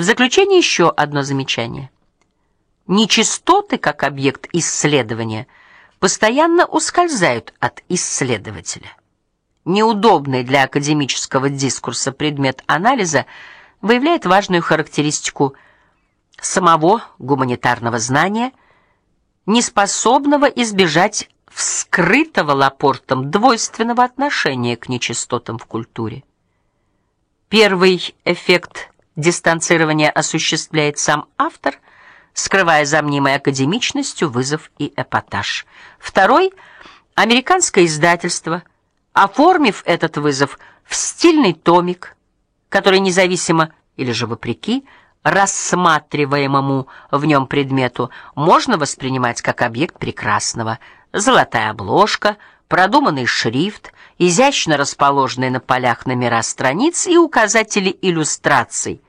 В заключение еще одно замечание. Нечистоты как объект исследования постоянно ускользают от исследователя. Неудобный для академического дискурса предмет анализа выявляет важную характеристику самого гуманитарного знания, неспособного избежать вскрытого Лапортом двойственного отношения к нечистотам в культуре. Первый эффект дистанцирования осуществляет сам автор, скрывая за мнимой академичностью вызов и эпатаж. Второй американское издательство, оформив этот вызов в стильный томик, который независимо или же вопреки рассматриваемому в нем предмету можно воспринимать как объект прекрасного. Золотая обложка, продуманный шрифт, изящно расположенные на полях номера страниц и указатели иллюстраций.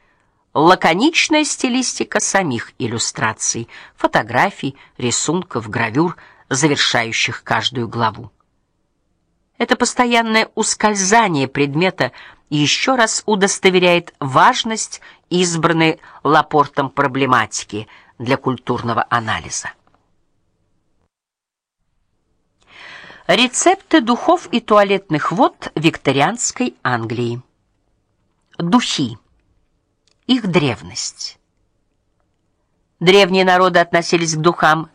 Лаконичная стилистика самих иллюстраций, фотографий, рисунков, гравюр, завершающих каждую главу. Это постоянное ускользание предмета еще раз удостоверяет важность избранной Лапортом проблематики для культурного анализа. Рецепты духов и туалетных вод викторианской Англии. Духи. Их древность. Древние народы относились к духам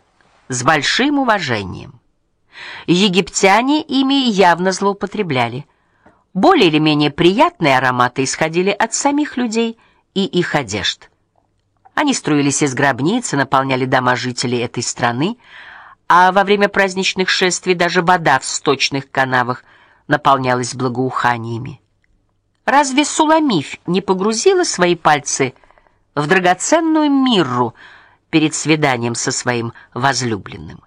с большим уважением. Египтяне ими явно злоупотребляли. Более или менее приятные ароматы исходили от самих людей и их одежд. Они струились из гробниц и наполняли дома жителей этой страны, а во время праздничных шествий даже вода в сточных канавах наполнялась благоуханиями. Разве Суламифь не погрузила свои пальцы в драгоценную мирру перед свиданием со своим возлюбленным?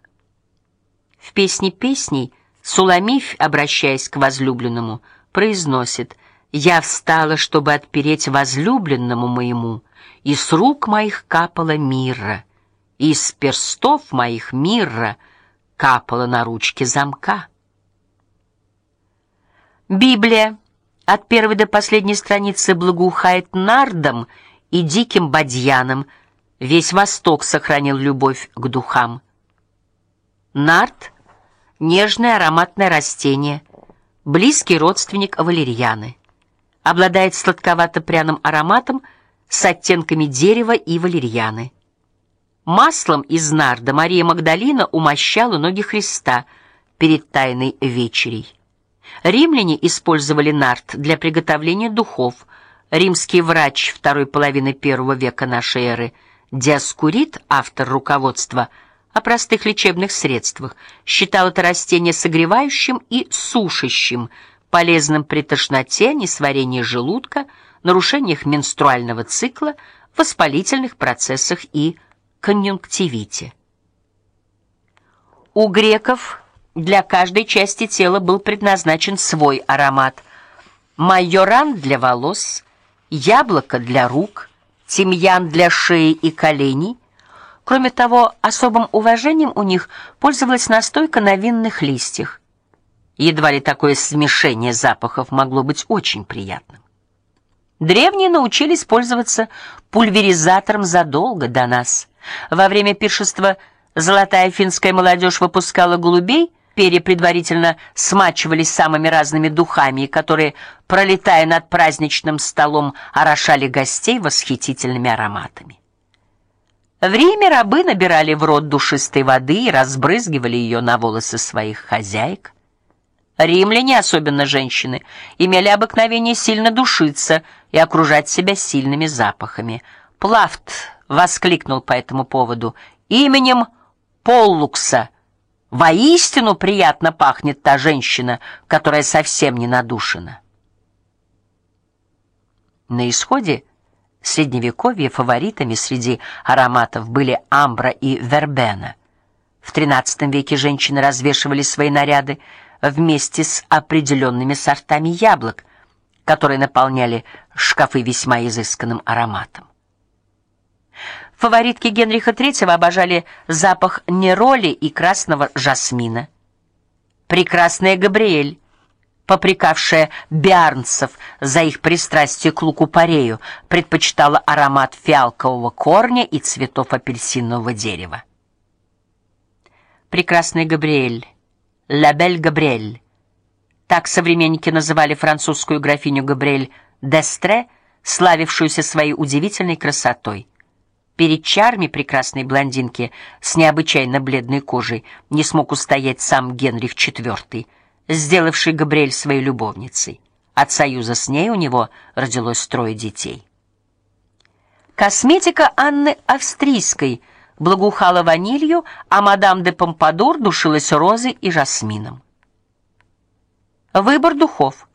В песне песней Суламифь, обращаясь к возлюбленному, произносит: "Я встала, чтобы отпереть возлюбленному моему, и с рук моих капала мирра, из перстов моих мирра капала на ручке замка". Библия от первой до последней страницы благоухает нардом и диким бадьяном. Весь Восток сохранил любовь к духам. Нард нежное ароматное растение, близкий родственник валерьяны. Обладает сладковато-пряным ароматом с оттенками дерева и валерьяны. Маслом из нарда Мария Магдалина умощала ноги Христа перед тайной вечерей. Римляне использовали нард для приготовления духов. Римский врач второй половины первого века нашей эры Диоскурид, автор руководства о простых лечебных средствах, считал это растение согревающим и сушащим, полезным при тошноте, несварении желудка, нарушениях менструального цикла, воспалительных процессах и конъюнктивите. У греков для каждой части тела был предназначен свой аромат. Майоран для волос, яблоко для рук, тимьян для шеи и коленей. Кроме того, особым уважением у них пользовалась настойка на винных листьях. Едва ли такое смешение запахов могло быть очень приятным. Древние научились пользоваться пульверизатором задолго до нас. Во время пиршества золотая финская молодежь выпускала голубей, перья предварительно смачивались самыми разными духами, которые, пролетая над праздничным столом, орошали гостей восхитительными ароматами. В Риме рабы набирали в рот душистой воды и разбрызгивали ее на волосы своих хозяек. Римляне, особенно женщины, имели обыкновение сильно душиться и окружать себя сильными запахами. Плафт воскликнул по этому поводу: "Именем Поллукса Воистину приятно пахнет та женщина, которая совсем не надушена. На исходе средневековья фаворитами среди ароматов были амбра и вербена. В XIII веке женщины развешивали свои наряды вместе с определенными сортами яблок, которые наполняли шкафы весьма изысканным ароматом. Фаворитки Генриха III обожали запах нероли и красного жасмина. Прекрасная Габриэль попрекавшая биарнцев за их пристрастие к луку-порею, предпочитала аромат фиалкового корня и цветов апельсинового дерева. Прекрасный Габриэль, Лабель Габриэль. Так современники называли французскую графиню Габриэль d'Estre, славившуюся своей удивительной красотой. Перед чарами прекрасной блондинки с необычайно бледной кожей не смог устоять сам Генрих IV сделавший Габриэль своей любовницей. От союза с ней у него родилось трое детей. Косметика Анны Австрийской благоухала ванилью, а мадам де Помпадур душилась розой и жасмином. Выбор духов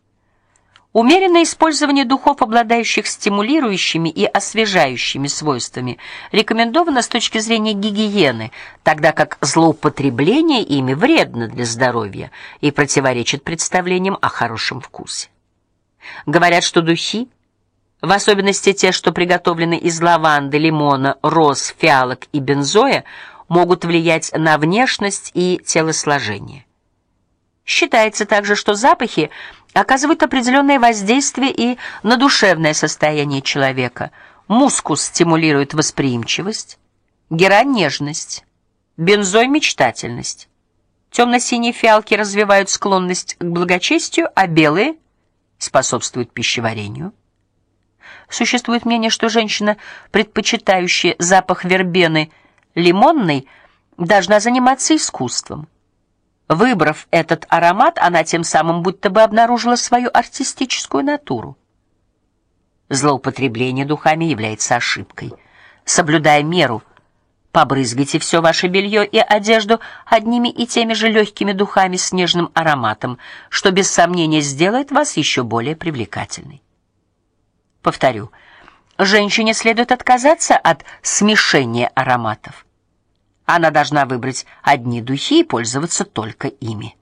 Умеренное использование духов, обладающих стимулирующими и освежающими свойствами, рекомендовано с точки зрения гигиены, тогда как злоупотребление ими вредно для здоровья и противоречит представлениям о хорошем вкусе. Говорят, что духи, в особенности те, что приготовлены из лаванды, лимона, роз, фиалок и бензоя, могут влиять на внешность и телосложение. Считается также, что запахи оказывают определенное воздействие и на душевное состояние человека. Мускус стимулирует восприимчивость, герань нежность, бензой мечтательность. темно синие фиалки развивают склонность к благочестию, а белые способствуют пищеварению. Существует мнение, что женщина, предпочитающая запах вербены лимонной, должна заниматься искусством. Выбрав этот аромат, она тем самым будто бы обнаружила свою артистическую натуру. Злоупотребление духами является ошибкой. Соблюдая меру, побрызгайте все ваше белье и одежду одними и теми же легкими духами с нежным ароматом, что без сомнения сделает вас еще более привлекательной. Повторю, женщине следует отказаться от смешения ароматов. Она должна выбрать одни духи и пользоваться только ими.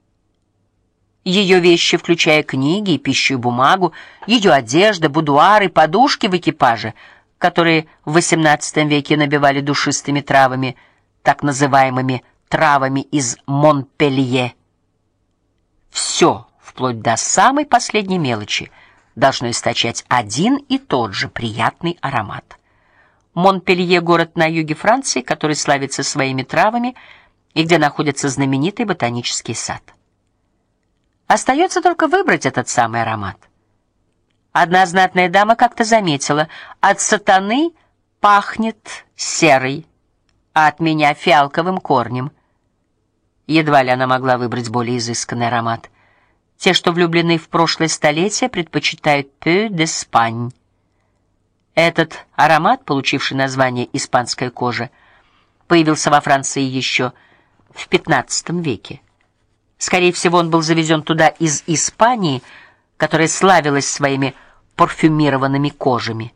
Ее вещи, включая книги и пищу и бумагу, ее одежда, будуары, подушки в экипаже, которые в XVIII веке набивали душистыми травами, так называемыми травами из Монпелье. Все, вплоть до самой последней мелочи, должно источать один и тот же приятный аромат. Монпелье город на юге Франции, который славится своими травами и где находится знаменитый ботанический сад. Остается только выбрать этот самый аромат. Одна знатная дама как-то заметила: "От сатаны пахнет серой, а от меня фиалковым корнем". Едва ли она могла выбрать более изысканный аромат. Те, что влюблены в прошлое столетие, предпочитают peu d'Espagne этот аромат, получивший название испанская кожа, появился во Франции еще в XV веке. Скорее всего, он был завезен туда из Испании, которая славилась своими парфюмированными кожами.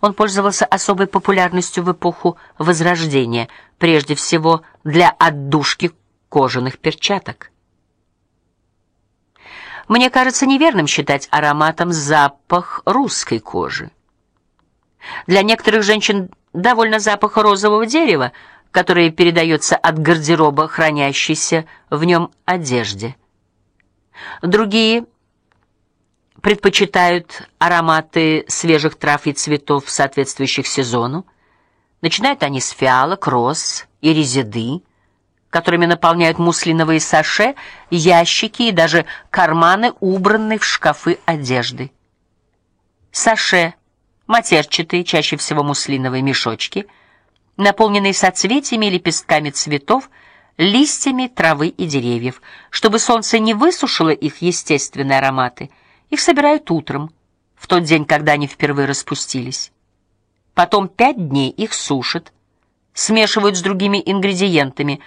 Он пользовался особой популярностью в эпоху Возрождения, прежде всего для отдушки кожаных перчаток. Мне кажется неверным считать ароматом запах русской кожи. Для некоторых женщин довольно запаха розового дерева, который передается от гардероба хранящейся в нем одежде. Другие предпочитают ароматы свежих трав и цветов, соответствующих сезону. Начинают они с фиалок, роз и резиды, которыми наполняют муслиновые саше, ящики и даже карманы, убранные в шкафы одежды. Саше матерчатые, чаще всего муслиновые мешочки, наполненные соцветиями и лепестками цветов, листьями травы и деревьев. Чтобы солнце не высушило их естественные ароматы, их собирают утром, в тот день, когда они впервые распустились. Потом пять дней их сушат, смешивают с другими ингредиентами.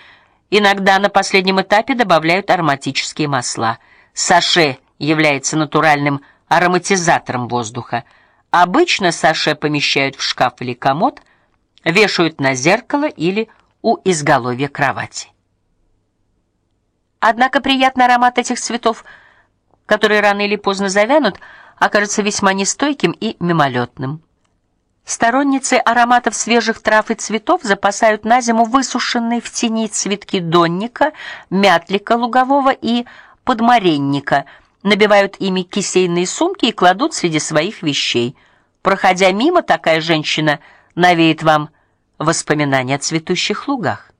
Иногда на последнем этапе добавляют ароматические масла. Саше является натуральным ароматизатором воздуха. Обычно саше помещают в шкаф или комод, вешают на зеркало или у изголовья кровати. Однако приятный аромат этих цветов, которые рано или поздно завянут, окажется весьма нестойким и мимолетным. Сторонницы ароматов свежих трав и цветов запасают на зиму высушенные в тени цветки донника, мятлика лугового и подмаренника – набивают ими кисейные сумки и кладут среди своих вещей. Проходя мимо, такая женщина навеет вам воспоминания о цветущих лугах.